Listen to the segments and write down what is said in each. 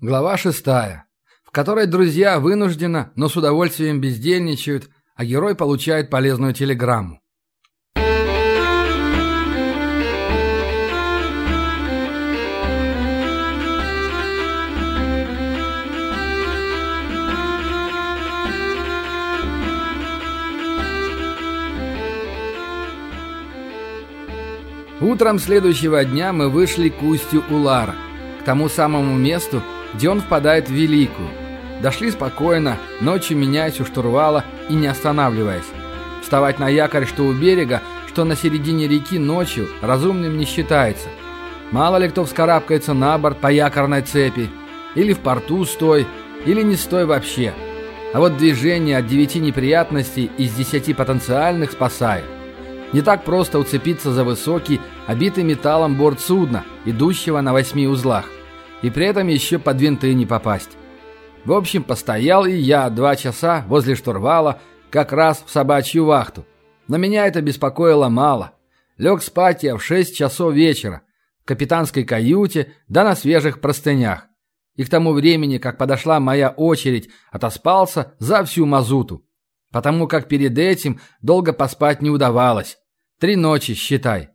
Глава шестая, в которой друзья вынужденно, но с удовольствием бездельничают, а герой получает полезную телеграмму. Утром следующего дня мы вышли к устью Улара, к тому самому месту, где он впадает в Великую. Дошли спокойно, ночью меняясь у штурвала и не останавливаясь. Вставать на якорь что у берега, что на середине реки ночью разумным не считается. Мало ли кто вскарабкается на борт по якорной цепи, или в порту стой, или не стой вообще. А вот движение от девяти неприятностей из десяти потенциальных спасает. Не так просто уцепиться за высокий, обитый металлом борт судна, идущего на восьми узлах и при этом еще под винты не попасть. В общем, постоял и я два часа возле штурвала, как раз в собачью вахту. Но меня это беспокоило мало. Лег спать я в шесть часов вечера, в капитанской каюте, да на свежих простынях. И к тому времени, как подошла моя очередь, отоспался за всю мазуту. Потому как перед этим долго поспать не удавалось. Три ночи, считай.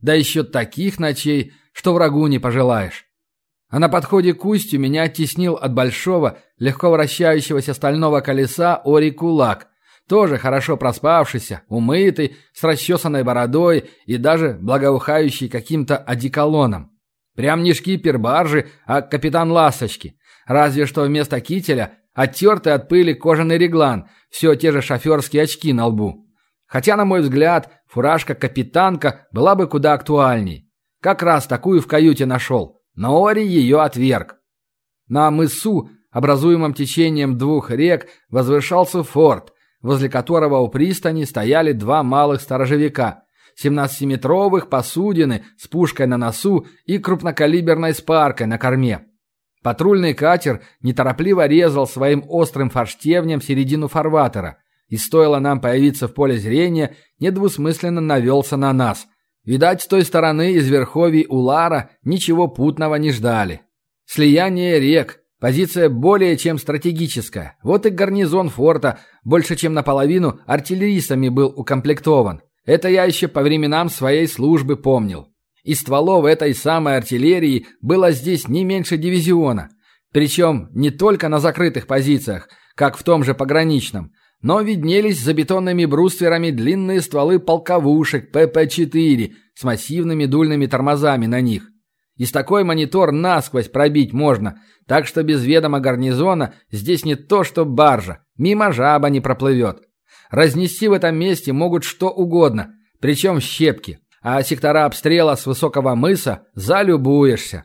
Да еще таких ночей, что врагу не пожелаешь. А на подходе к устью меня оттеснил от большого, легко вращающегося стального колеса Ори Кулак, тоже хорошо проспавшийся, умытый, с расчесанной бородой и даже благоухающий каким-то одеколоном. Прям не шкипер баржи, а капитан ласточки. Разве что вместо кителя оттертый от пыли кожаный реглан, все те же шоферские очки на лбу. Хотя, на мой взгляд, фуражка капитанка была бы куда актуальней. Как раз такую в каюте нашел. Но Ори ее отверг. На мысу, образуемом течением двух рек, возвышался форт, возле которого у пристани стояли два малых сторожевика, 17-метровых посудины с пушкой на носу и крупнокалиберной спаркой на корме. Патрульный катер неторопливо резал своим острым форштевнем середину фарватера, и стоило нам появиться в поле зрения, недвусмысленно навелся на нас – Видать, с той стороны из верховий Улара ничего путного не ждали. Слияние рек, позиция более чем стратегическая. Вот и гарнизон форта больше чем наполовину артиллеристами был укомплектован. Это я еще по временам своей службы помнил. И стволов этой самой артиллерии было здесь не меньше дивизиона. Причем не только на закрытых позициях, как в том же пограничном, но виднелись за бетонными брустверами длинные стволы полковушек ПП-4 с массивными дульными тормозами на них. Из такой монитор насквозь пробить можно, так что без ведома гарнизона здесь не то что баржа, мимо жаба не проплывет. Разнести в этом месте могут что угодно, причем щепки, а сектора обстрела с высокого мыса залюбуешься.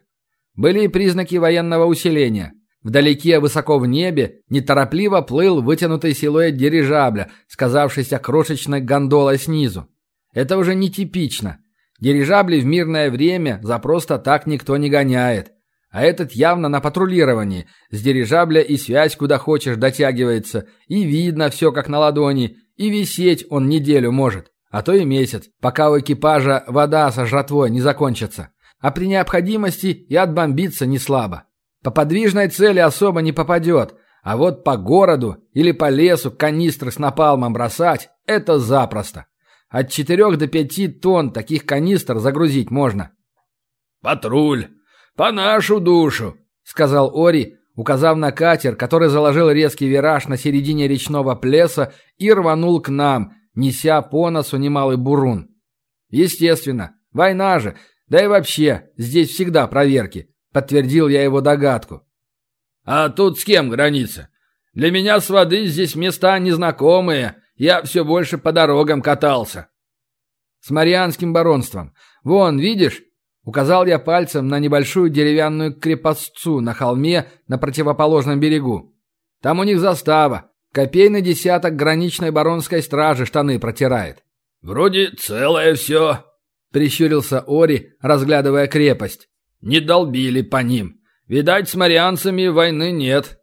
Были и признаки военного усиления – Вдалеке, высоко в небе, неторопливо плыл вытянутый силуэт дирижабля, сказавшийся крошечной гондолой снизу. Это уже нетипично. Дирижабли в мирное время за просто так никто не гоняет. А этот явно на патрулировании. С дирижабля и связь куда хочешь дотягивается. И видно все как на ладони. И висеть он неделю может. А то и месяц, пока у экипажа вода со жратвой не закончится. А при необходимости и отбомбиться не слабо. По подвижной цели особо не попадет, а вот по городу или по лесу канистры с напалмом бросать – это запросто. От 4 до 5 тонн таких канистр загрузить можно. «Патруль! По нашу душу!» – сказал Ори, указав на катер, который заложил резкий вираж на середине речного плеса и рванул к нам, неся по носу немалый бурун. Естественно, война же, да и вообще, здесь всегда проверки. Подтвердил я его догадку. «А тут с кем граница? Для меня с воды здесь места незнакомые. Я все больше по дорогам катался». «С Марианским баронством. Вон, видишь?» Указал я пальцем на небольшую деревянную крепостцу на холме на противоположном берегу. Там у них застава. Копейный десяток граничной баронской стражи штаны протирает. «Вроде целое все», — прищурился Ори, разглядывая крепость. Не долбили по ним. Видать, с марианцами войны нет.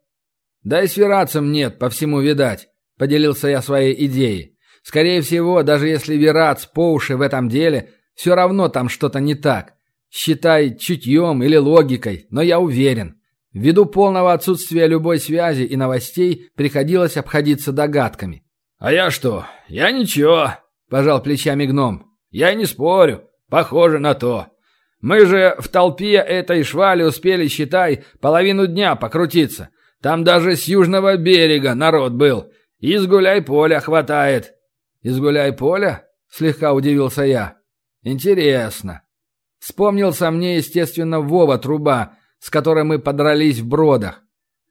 Да и с верацем нет, по всему видать, поделился я своей идеей. Скорее всего, даже если верац по уши в этом деле, все равно там что-то не так. Считай чутьем или логикой, но я уверен. Ввиду полного отсутствия любой связи и новостей приходилось обходиться догадками. «А я что? Я ничего», – пожал плечами гном. «Я не спорю. Похоже на то. Мы же в толпе этой швали успели, считай, половину дня покрутиться. Там даже с южного берега народ был. Из гуляй-поля хватает». «Из гуляй-поля?» – слегка удивился я. «Интересно». Вспомнился мне, естественно, Вова Труба, с которой мы подрались в бродах.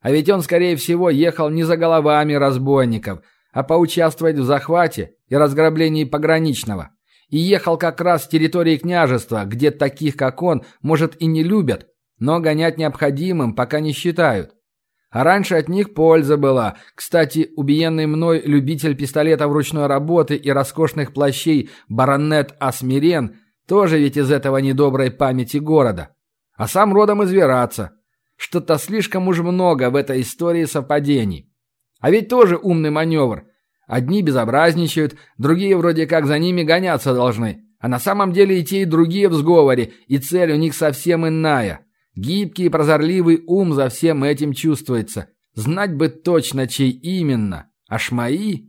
А ведь он, скорее всего, ехал не за головами разбойников, а поучаствовать в захвате и разграблении пограничного. И ехал как раз с территории княжества, где таких, как он, может и не любят, но гонять необходимым пока не считают. А раньше от них польза была. Кстати, убиенный мной любитель пистолетов ручной работы и роскошных плащей баронет Асмирен тоже ведь из этого недоброй памяти города. А сам родом из Вераца. Что-то слишком уж много в этой истории совпадений. А ведь тоже умный маневр. Одни безобразничают, другие вроде как за ними гоняться должны. А на самом деле и те, и другие в сговоре, и цель у них совсем иная. Гибкий и прозорливый ум за всем этим чувствуется. Знать бы точно, чей именно. Аж мои?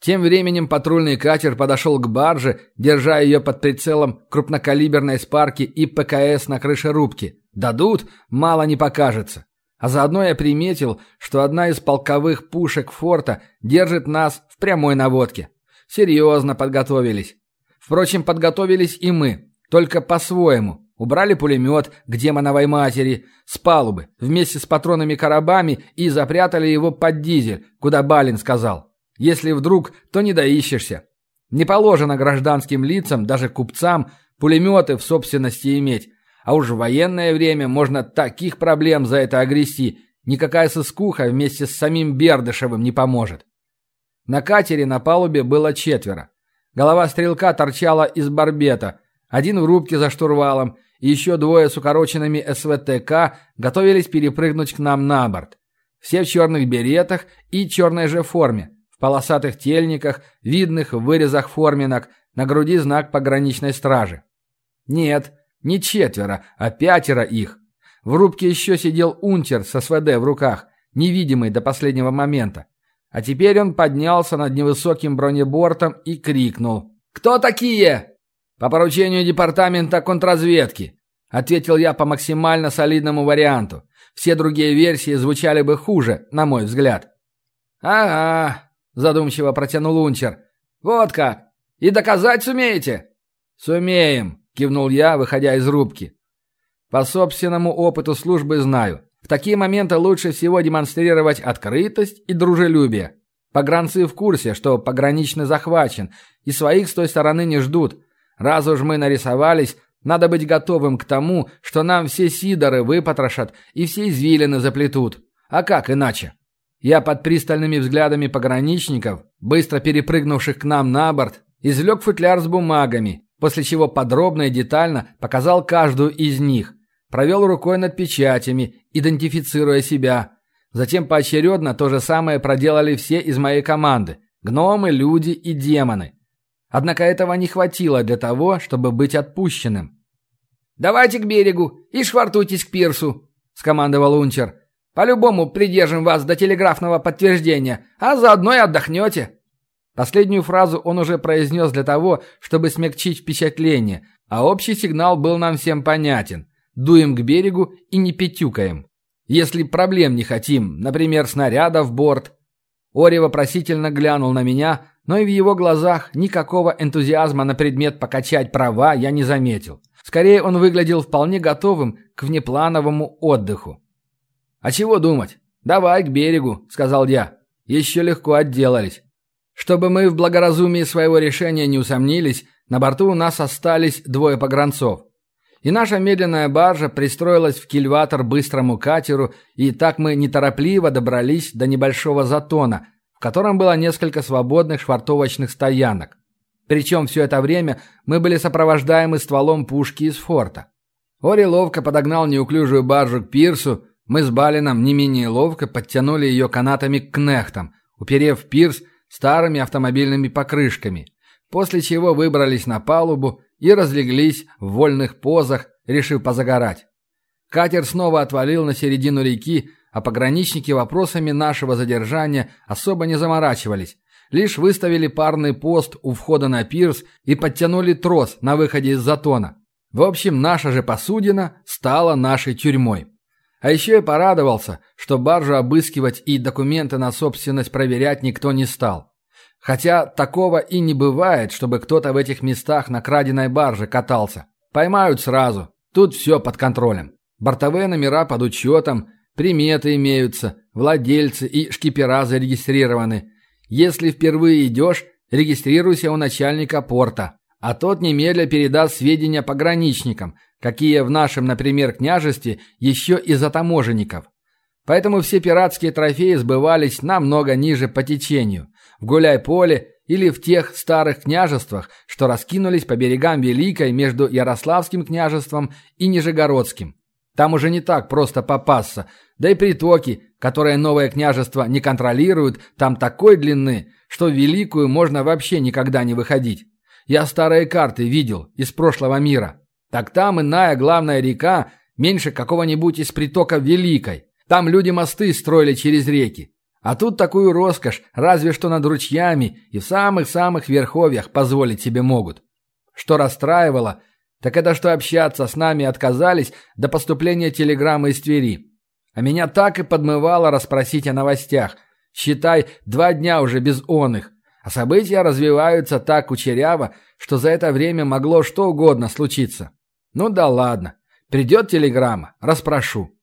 Тем временем патрульный катер подошел к барже, держа ее под прицелом крупнокалиберной спарки и ПКС на крыше рубки. Дадут, мало не покажется. А заодно я приметил, что одна из полковых пушек форта держит нас в прямой наводке. Серьезно подготовились. Впрочем, подготовились и мы, только по-своему. Убрали пулемет к демоновой матери с палубы вместе с патронами-коробами и запрятали его под дизель, куда Балин сказал. Если вдруг, то не доищешься. Не положено гражданским лицам, даже купцам, пулеметы в собственности иметь. А уж в военное время можно таких проблем за это огрести. Никакая сыскуха вместе с самим Бердышевым не поможет. На катере на палубе было четверо. Голова стрелка торчала из барбета, один в рубке за штурвалом, и еще двое с укороченными СВТК готовились перепрыгнуть к нам на борт. Все в черных беретах и черной же форме, в полосатых тельниках, видных в вырезах форминок, на груди знак пограничной стражи. Нет, не четверо, а пятеро их. В рубке еще сидел унтер со СВД в руках, невидимый до последнего момента. А теперь он поднялся над невысоким бронебортом и крикнул. «Кто такие?» «По поручению департамента контрразведки», ответил я по максимально солидному варианту. Все другие версии звучали бы хуже, на мой взгляд. «Ага», задумчиво протянул унтер. «Вот как! И доказать сумеете?» «Сумеем», кивнул я, выходя из рубки. По собственному опыту службы знаю. В такие моменты лучше всего демонстрировать открытость и дружелюбие. Погранцы в курсе, что пограничный захвачен, и своих с той стороны не ждут. Раз уж мы нарисовались, надо быть готовым к тому, что нам все сидоры выпотрошат и все извилины заплетут. А как иначе? Я под пристальными взглядами пограничников, быстро перепрыгнувших к нам на борт, извлек футляр с бумагами, после чего подробно и детально показал каждую из них, провел рукой над печатями, идентифицируя себя. Затем поочередно то же самое проделали все из моей команды – гномы, люди и демоны. Однако этого не хватило для того, чтобы быть отпущенным. «Давайте к берегу и швартуйтесь к пирсу», – скомандовал Унчер. «По-любому придержим вас до телеграфного подтверждения, а заодно и отдохнете». Последнюю фразу он уже произнес для того, чтобы смягчить впечатление, а общий сигнал был нам всем понятен. Дуем к берегу и не петюкаем. Если проблем не хотим, например, снаряда в борт. Ори вопросительно глянул на меня, но и в его глазах никакого энтузиазма на предмет покачать права я не заметил. Скорее, он выглядел вполне готовым к внеплановому отдыху. «А чего думать? Давай к берегу», — сказал я. «Еще легко отделались». Чтобы мы в благоразумии своего решения не усомнились, на борту у нас остались двое погранцов. И наша медленная баржа пристроилась в кильватор быстрому катеру, и так мы неторопливо добрались до небольшого затона, в котором было несколько свободных швартовочных стоянок. Причем все это время мы были сопровождаемы стволом пушки из форта. Ори ловко подогнал неуклюжую баржу к пирсу, мы с Балином не менее ловко подтянули ее канатами к кнехтам, уперев пирс старыми автомобильными покрышками, после чего выбрались на палубу и разлеглись в вольных позах, решив позагорать. Катер снова отвалил на середину реки, а пограничники вопросами нашего задержания особо не заморачивались. Лишь выставили парный пост у входа на пирс и подтянули трос на выходе из затона. В общем, наша же посудина стала нашей тюрьмой. А еще я порадовался, что баржу обыскивать и документы на собственность проверять никто не стал. Хотя такого и не бывает, чтобы кто-то в этих местах на краденой барже катался. Поймают сразу. Тут все под контролем. Бортовые номера под учетом, приметы имеются, владельцы и шкипера зарегистрированы. Если впервые идешь, регистрируйся у начальника порта, а тот немедля передаст сведения пограничникам, какие в нашем, например, княжестве еще и за таможенников. Поэтому все пиратские трофеи сбывались намного ниже по течению, в Гуляй-Поле или в тех старых княжествах, что раскинулись по берегам Великой между Ярославским княжеством и Нижегородским. Там уже не так просто попасться, да и притоки, которые новое княжество не контролирует, там такой длины, что в Великую можно вообще никогда не выходить. Я старые карты видел из прошлого мира. Так там иная главная река меньше какого-нибудь из притоков Великой. Там люди мосты строили через реки. А тут такую роскошь разве что над ручьями и в самых-самых верховьях позволить себе могут. Что расстраивало – так это что общаться с нами отказались до поступления телеграммы из Твери. А меня так и подмывало расспросить о новостях. Считай, два дня уже без он их. А события развиваются так кучеряво, что за это время могло что угодно случиться. Ну да ладно. Придет телеграмма, расспрошу.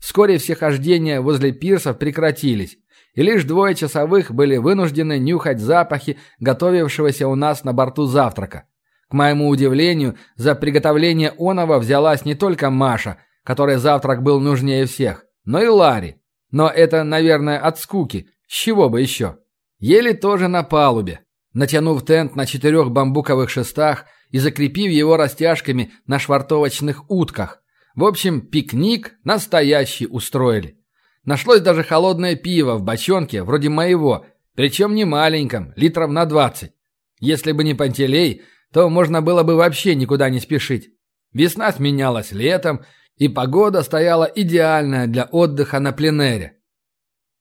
Вскоре все хождения возле пирсов прекратились, и лишь двое часовых были вынуждены нюхать запахи готовившегося у нас на борту завтрака. К моему удивлению, за приготовление оного взялась не только Маша, которой завтрак был нужнее всех, но и Ларри. Но это, наверное, от скуки. С чего бы еще? Ели тоже на палубе. Натянув тент на четырех бамбуковых шестах и закрепив его растяжками на швартовочных утках. В общем, пикник настоящий устроили. Нашлось даже холодное пиво в бочонке, вроде моего, причем не маленьком, литров на двадцать. Если бы не Пантелей, то можно было бы вообще никуда не спешить. Весна сменялась летом, и погода стояла идеальная для отдыха на пленэре.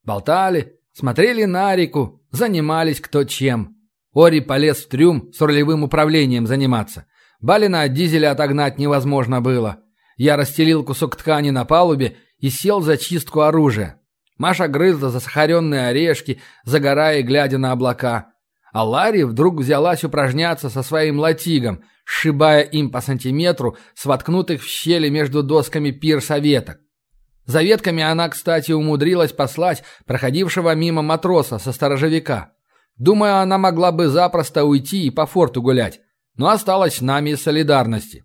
Болтали, смотрели на реку, занимались кто чем. Ори полез в трюм с рулевым управлением заниматься. Балина от дизеля отогнать невозможно было. Я расстелил кусок ткани на палубе и сел за чистку оружия. Маша грызла засахаренные орешки, загорая и глядя на облака. А Ларри вдруг взялась упражняться со своим латигом, сшибая им по сантиметру с воткнутых в щели между досками пирса веток. За ветками она, кстати, умудрилась послать проходившего мимо матроса со сторожевика. Думаю, она могла бы запросто уйти и по форту гулять, но осталась с нами из солидарности.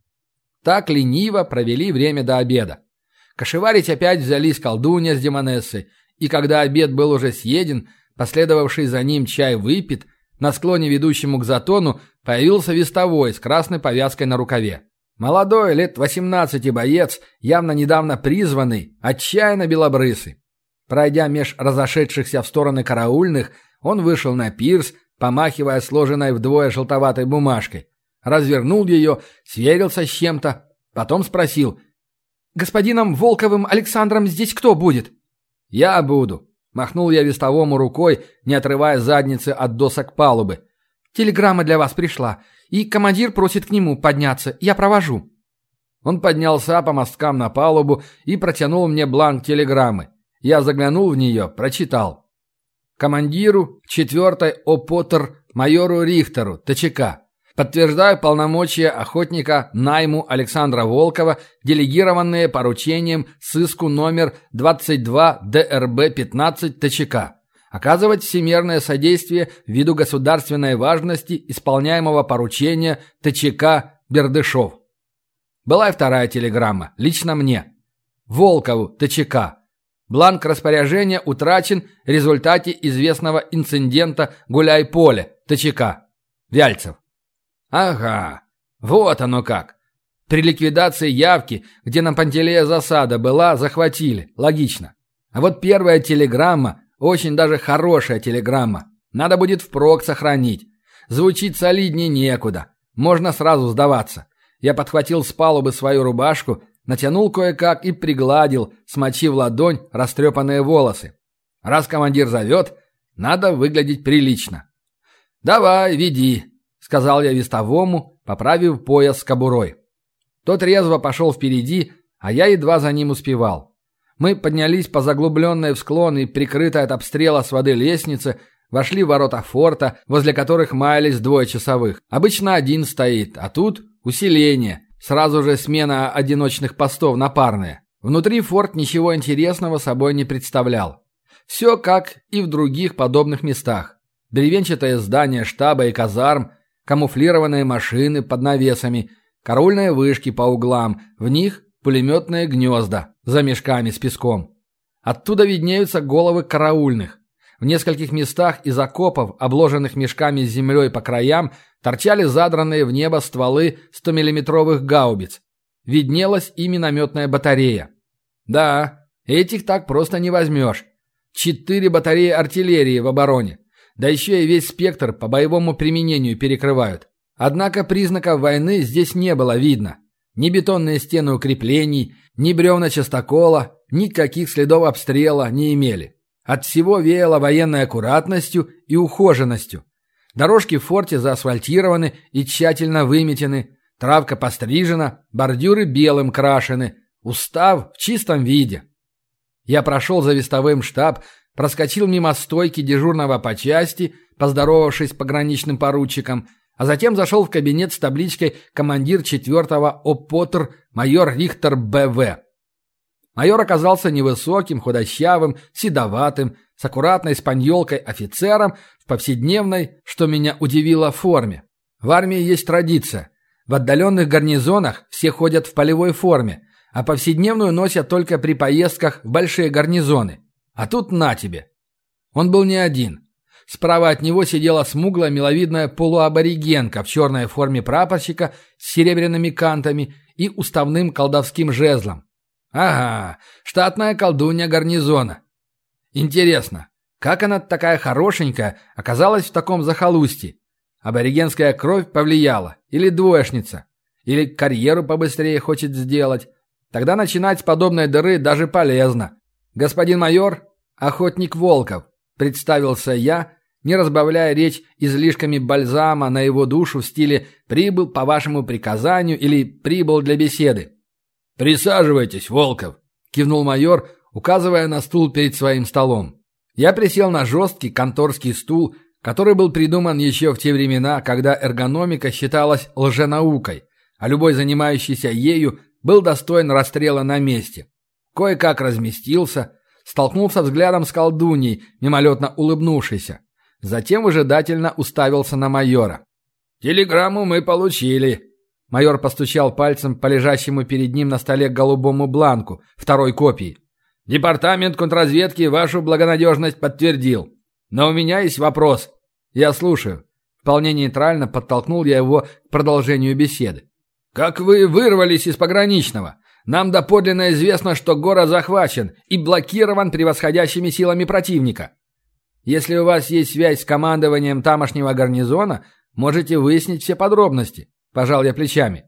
Так лениво провели время до обеда. Кошеварить опять взялись колдунья с демонессой, и когда обед был уже съеден, последовавший за ним чай выпит – на склоне, ведущему к затону, появился вестовой с красной повязкой на рукаве. Молодой, лет 18 боец, явно недавно призванный, отчаянно белобрысый. Пройдя меж разошедшихся в стороны караульных, он вышел на пирс, помахивая сложенной вдвое желтоватой бумажкой. Развернул ее, сверился с чем-то, потом спросил. «Господином Волковым Александром здесь кто будет?» «Я буду», Махнул я вестовому рукой, не отрывая задницы от досок палубы. «Телеграмма для вас пришла, и командир просит к нему подняться. Я провожу». Он поднялся по мосткам на палубу и протянул мне бланк телеграммы. Я заглянул в нее, прочитал. Командиру 4-й ОПОТР майору Рихтеру, ТЧК. Подтверждаю полномочия охотника найму Александра Волкова, делегированные поручением сыску номер 22 ДРБ-15 ТЧК. Оказывать всемерное содействие ввиду государственной важности исполняемого поручения ТЧК Бердышов. Была и вторая телеграмма, лично мне. Волкову, ТЧК. Бланк распоряжения утрачен в результате известного инцидента Гуляй-Поле, ТЧК. Вяльцев. Ага, вот оно как. При ликвидации явки, где на Пантелея засада была, захватили. Логично. А вот первая телеграмма, очень даже хорошая телеграмма. Надо будет впрок сохранить. Звучит солиднее некуда. Можно сразу сдаваться. Я подхватил с палубы свою рубашку, Натянул кое-как и пригладил, смочив ладонь растрепанные волосы. Раз командир зовет, надо выглядеть прилично. «Давай, веди», — сказал я вестовому, поправив пояс с кобурой. Тот резво пошел впереди, а я едва за ним успевал. Мы поднялись по заглубленной в склон и прикрытой от обстрела с воды лестнице, вошли в ворота форта, возле которых маялись двое часовых. Обычно один стоит, а тут усиление, сразу же смена одиночных постов на парные. Внутри форт ничего интересного собой не представлял. Все как и в других подобных местах. Деревенчатое здание штаба и казарм, камуфлированные машины под навесами, караульные вышки по углам, в них пулеметные гнезда за мешками с песком. Оттуда виднеются головы караульных. В нескольких местах из окопов, обложенных мешками с землей по краям, торчали задранные в небо стволы 100-миллиметровых гаубиц. Виднелась и минометная батарея. Да, этих так просто не возьмешь. Четыре батареи артиллерии в обороне. Да еще и весь спектр по боевому применению перекрывают. Однако признаков войны здесь не было видно. Ни бетонные стены укреплений, ни бревна частокола, никаких следов обстрела не имели. От всего веяло военной аккуратностью и ухоженностью. Дорожки в форте заасфальтированы и тщательно выметены, травка пострижена, бордюры белым крашены, устав в чистом виде. Я прошел за вестовым штаб, проскочил мимо стойки дежурного по части, поздоровавшись с пограничным поручиком, а затем зашел в кабинет с табличкой «Командир 4-го ОПОТР майор Рихтер Б.В». Майор оказался невысоким, худощавым, седоватым, с аккуратной спаньолкой офицером в повседневной, что меня удивило, форме. В армии есть традиция. В отдаленных гарнизонах все ходят в полевой форме, а повседневную носят только при поездках в большие гарнизоны. А тут на тебе. Он был не один. Справа от него сидела смуглая миловидная полуаборигенка в черной форме прапорщика с серебряными кантами и уставным колдовским жезлом. Ага, штатная колдунья гарнизона. Интересно, как она такая хорошенькая оказалась в таком захолустье? Аборигенская кровь повлияла? Или двоечница? Или карьеру побыстрее хочет сделать? Тогда начинать с подобной дыры даже полезно. Господин майор, охотник Волков, представился я, не разбавляя речь излишками бальзама на его душу в стиле «прибыл по вашему приказанию» или «прибыл для беседы». «Присаживайтесь, Волков», – кивнул майор, указывая на стул перед своим столом. Я присел на жесткий конторский стул, который был придуман еще в те времена, когда эргономика считалась лженаукой, а любой занимающийся ею был достоин расстрела на месте. Кое-как разместился, столкнулся взглядом с колдуньей, мимолетно улыбнувшейся. Затем выжидательно уставился на майора. «Телеграмму мы получили», Майор постучал пальцем по лежащему перед ним на столе голубому бланку, второй копии. «Департамент контрразведки вашу благонадежность подтвердил. Но у меня есть вопрос. Я слушаю». Вполне нейтрально подтолкнул я его к продолжению беседы. «Как вы вырвались из пограничного? Нам доподлинно известно, что город захвачен и блокирован превосходящими силами противника. Если у вас есть связь с командованием тамошнего гарнизона, можете выяснить все подробности. Пожал я плечами.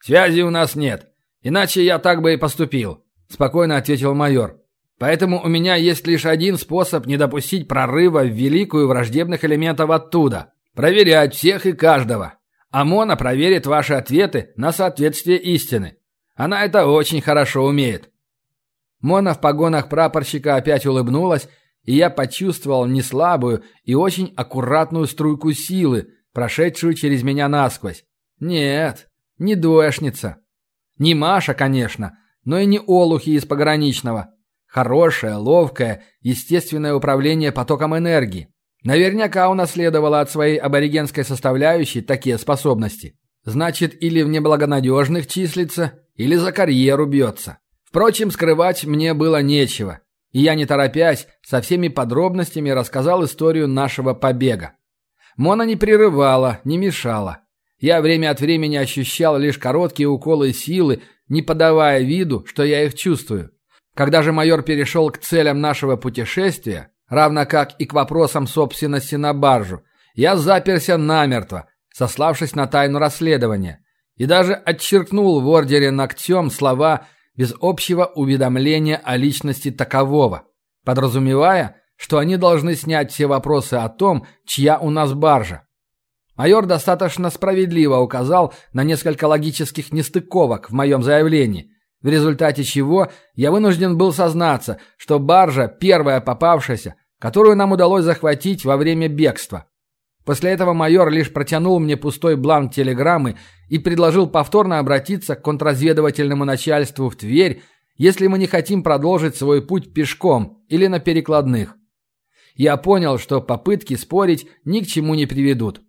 «Связи у нас нет. Иначе я так бы и поступил», – спокойно ответил майор. «Поэтому у меня есть лишь один способ не допустить прорыва в великую враждебных элементов оттуда. Проверять всех и каждого. ОМОНа проверит ваши ответы на соответствие истины. Она это очень хорошо умеет». Мона в погонах прапорщика опять улыбнулась, и я почувствовал неслабую и очень аккуратную струйку силы, прошедшую через меня насквозь. Нет, не дуэшница. Не Маша, конечно, но и не Олухи из пограничного. Хорошее, ловкое, естественное управление потоком энергии. Наверняка унаследовала от своей аборигенской составляющей такие способности. Значит, или в неблагонадежных числится, или за карьеру бьется. Впрочем, скрывать мне было нечего. И я, не торопясь, со всеми подробностями рассказал историю нашего побега. Мона не прерывала, не мешала. Я время от времени ощущал лишь короткие уколы силы, не подавая виду, что я их чувствую. Когда же майор перешел к целям нашего путешествия, равно как и к вопросам собственности на баржу, я заперся намертво, сославшись на тайну расследования, и даже отчеркнул в ордере ногтем слова без общего уведомления о личности такового, подразумевая, что они должны снять все вопросы о том, чья у нас баржа. Майор достаточно справедливо указал на несколько логических нестыковок в моем заявлении, в результате чего я вынужден был сознаться, что баржа первая попавшаяся, которую нам удалось захватить во время бегства. После этого майор лишь протянул мне пустой бланк телеграммы и предложил повторно обратиться к контрразведывательному начальству в Тверь, если мы не хотим продолжить свой путь пешком или на перекладных. Я понял, что попытки спорить ни к чему не приведут.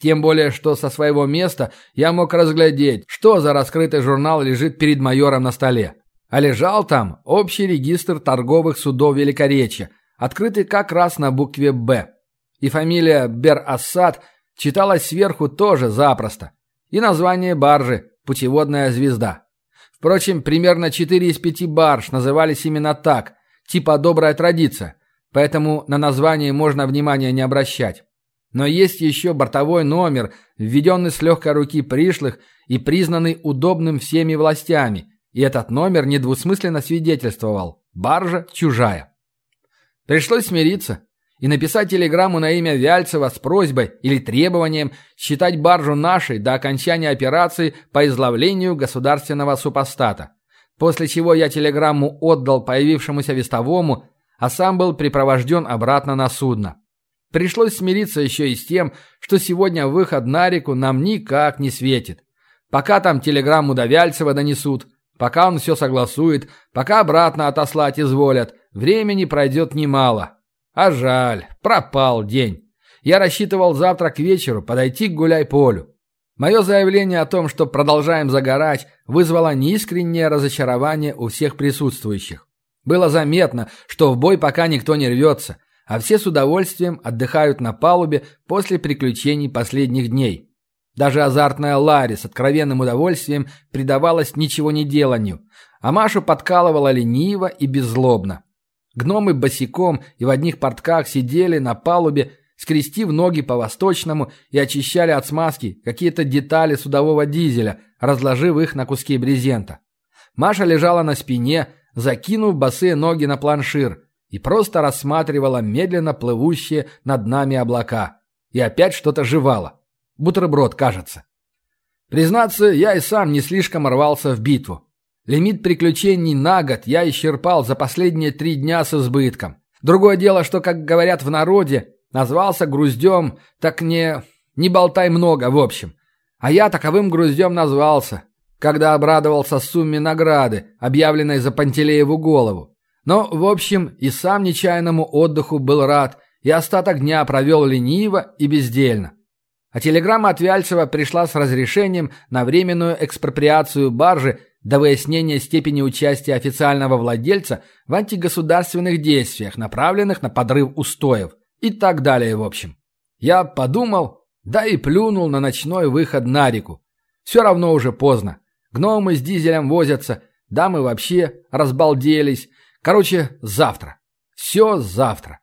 Тем более, что со своего места я мог разглядеть, что за раскрытый журнал лежит перед майором на столе. А лежал там общий регистр торговых судов Великоречья, открытый как раз на букве «Б». И фамилия Бер-Ассад читалась сверху тоже запросто. И название баржи «Путеводная звезда». Впрочем, примерно 4 из 5 барж назывались именно так, типа «добрая традиция», поэтому на название можно внимания не обращать. Но есть еще бортовой номер, введенный с легкой руки пришлых и признанный удобным всеми властями, и этот номер недвусмысленно свидетельствовал «баржа чужая». Пришлось смириться и написать телеграмму на имя Вяльцева с просьбой или требованием считать баржу нашей до окончания операции по изловлению государственного супостата. После чего я телеграмму отдал появившемуся вестовому, а сам был припровожден обратно на судно. Пришлось смириться еще и с тем, что сегодня выход на реку нам никак не светит. Пока там телеграмму до Вяльцева донесут, пока он все согласует, пока обратно отослать изволят, времени пройдет немало. А жаль, пропал день. Я рассчитывал завтра к вечеру подойти к гуляй-полю. Мое заявление о том, что продолжаем загорать, вызвало неискреннее разочарование у всех присутствующих. Было заметно, что в бой пока никто не рвется – а все с удовольствием отдыхают на палубе после приключений последних дней. Даже азартная Ларри с откровенным удовольствием предавалась ничего не деланию, а Машу подкалывала лениво и беззлобно. Гномы босиком и в одних портках сидели на палубе, скрестив ноги по-восточному и очищали от смазки какие-то детали судового дизеля, разложив их на куски брезента. Маша лежала на спине, закинув босые ноги на планшир – и просто рассматривала медленно плывущие над нами облака. И опять что-то жевала. Бутерброд, кажется. Признаться, я и сам не слишком рвался в битву. Лимит приключений на год я исчерпал за последние три дня с избытком. Другое дело, что, как говорят в народе, назвался груздем, так не... не болтай много, в общем. А я таковым груздем назвался, когда обрадовался сумме награды, объявленной за Пантелееву голову. Но, в общем, и сам нечаянному отдыху был рад, и остаток дня провел лениво и бездельно. А телеграмма от Вяльцева пришла с разрешением на временную экспроприацию баржи до выяснения степени участия официального владельца в антигосударственных действиях, направленных на подрыв устоев и так далее в общем. Я подумал, да и плюнул на ночной выход на реку. Все равно уже поздно. Гномы с дизелем возятся, дамы вообще разбалделись, Короче, завтра. Все завтра.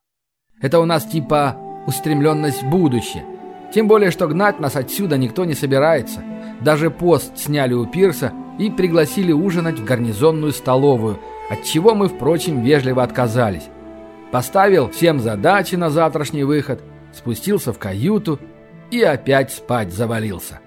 Это у нас типа устремленность в будущее. Тем более, что гнать нас отсюда никто не собирается. Даже пост сняли у пирса и пригласили ужинать в гарнизонную столовую, от чего мы, впрочем, вежливо отказались. Поставил всем задачи на завтрашний выход, спустился в каюту и опять спать завалился.